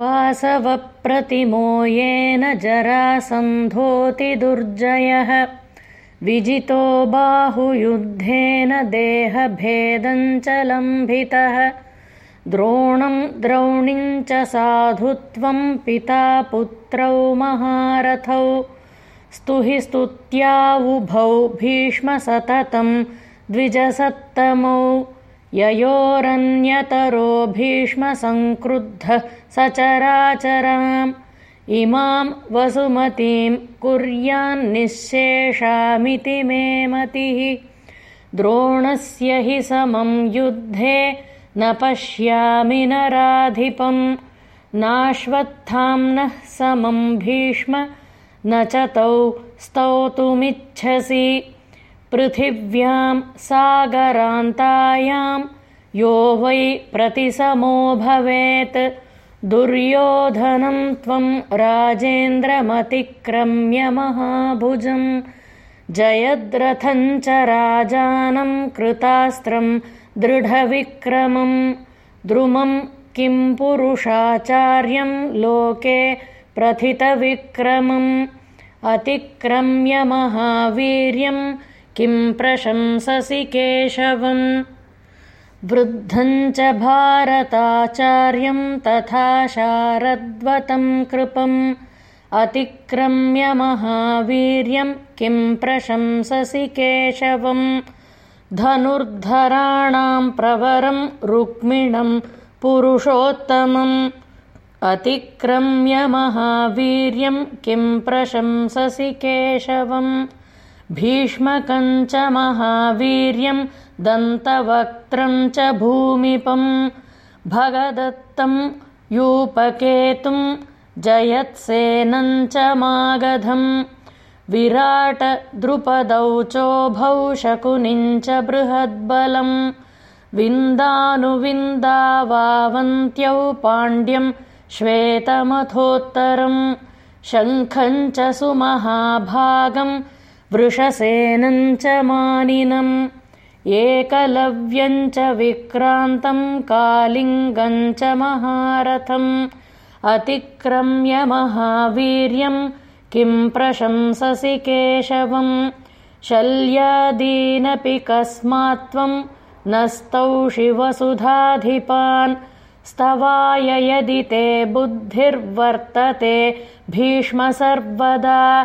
वासवप्रतिमो येन जरासन्धोऽतिदुर्जयः विजितो बाहुयुद्धेन देहभेदम् च लम्भितः। द्रोणम् द्रौणीम् च साधुत्वम् पिता पुत्रौ महारथौ। स्तुहि स्तुत्यावुभौ भीष्मसततम् द्विजसत्तमौ ययोरन्यतरो भीष्मसङ्क्रुद्धः सचराचराम्। इमाम् वसुमतीम् कुर्यान्निःशेषामिति मे मतिः। द्रोणस्य हि समम् युद्धे न पश्यामि नराधिपम्। नाश्वत्थाम्नः समम् भीष्म न च तौ स्तौतुमिच्छसि पृथिव्याम् सागरान्तायाम् यो वै प्रतिसमो भवेत्। दुर्योधनम् त्वम् राजेन्द्रमतिक्रम्य महाभुजम् जयद्रथम् च राजानम् कृतास्त्रम् दृढविक्रमम् द्रुमम् किम् पुरुषाचार्यम् लोके प्रथितविक्रमम्। अतिक्रम्य महावीर्यम् किम् प्रशंससि केशवम्? वृद्धम् च भारताचार्यम् तथा शारद्वतम् कृपम्। अतिक्रम्य महावीर्यम् किम् प्रशंससि केशवम्? धनुर्धराणाम् प्रवरम् रुक्मिणम् पुरुषोत्तमम्। अतिक्रम्य महावीर्यम् किम् प्रशंससि केशवम् भीष्मकम् च महावीर्यम् दन्तवक्त्रम् च भूमिपम्। भगदत्तम् यूपकेतुम् जयत्सेनम् च मागधम्। विराट द्रुपदौ चोभौ शकुनिम् च बृहद्बलम्। विन्दानुविन्दावावन्त्यौ पाण्ड्यम् श्वेतमथोत्तरम्। शङ्खम् च सुमहाभागम् वृषसेनम् च मानिनम् एकलव्यम् च विक्रान्तम् कालिङ्गम् च महारथम्। अतिक्रम्य महावीर्यम् किम् प्रशंससि केशवम्। शल्यादीनपि कस्मात्त्वम् न स्तौषि वसुधाधिपान् स्तवाय यदि ते बुद्धिर्वर्तते भीष्म सर्वदा